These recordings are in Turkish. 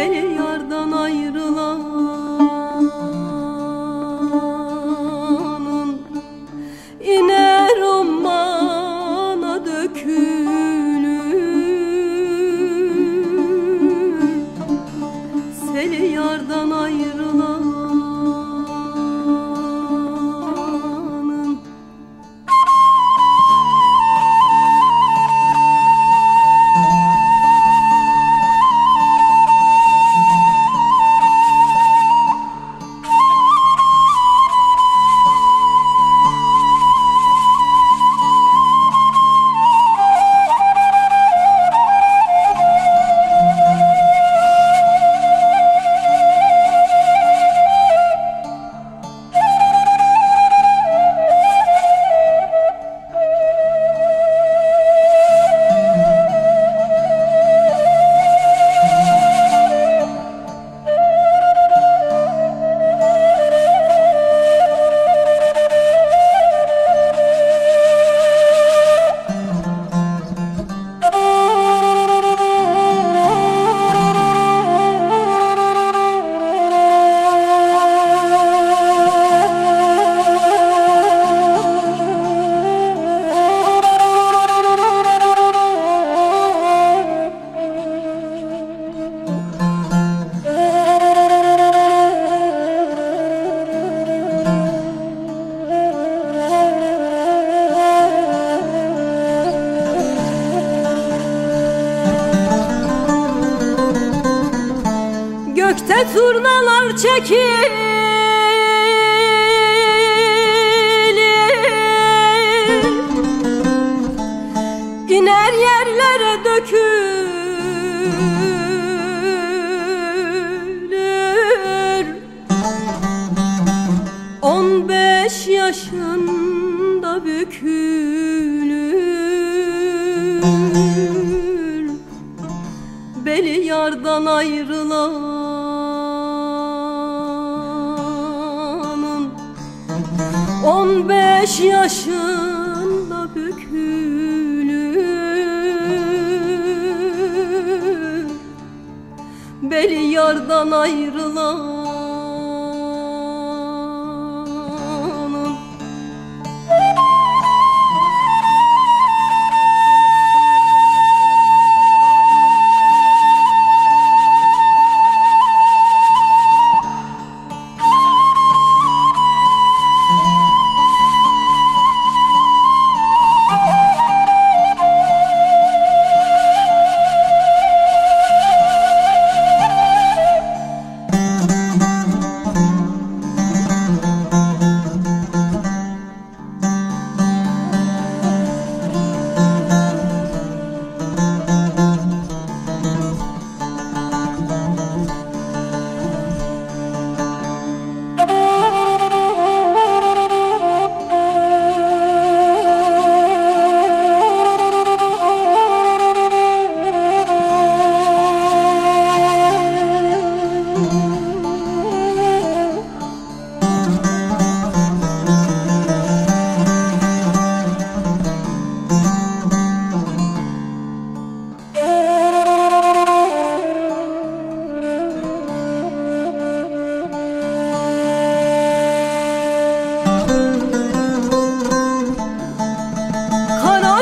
Her yardan ayrı turnalar çekilir. İner yerlere dökülür. On beş yaşında bükülür. Beli yardan ayrılanın On beş yaşında bükülür. Beli yardan ayrılanın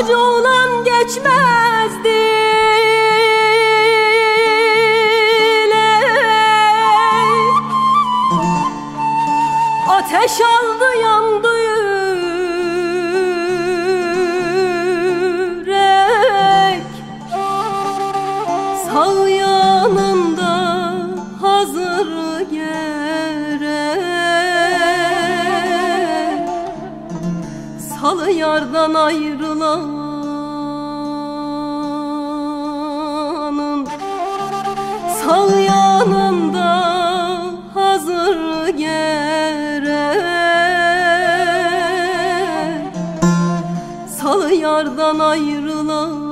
Hacı olan geçmezdi. Ateş aldı yandı yürek. Sağ yanında hazır gerek. Salı yardan ayrılan Sağ yanında hazır gerek Sağ yardan ayrılanın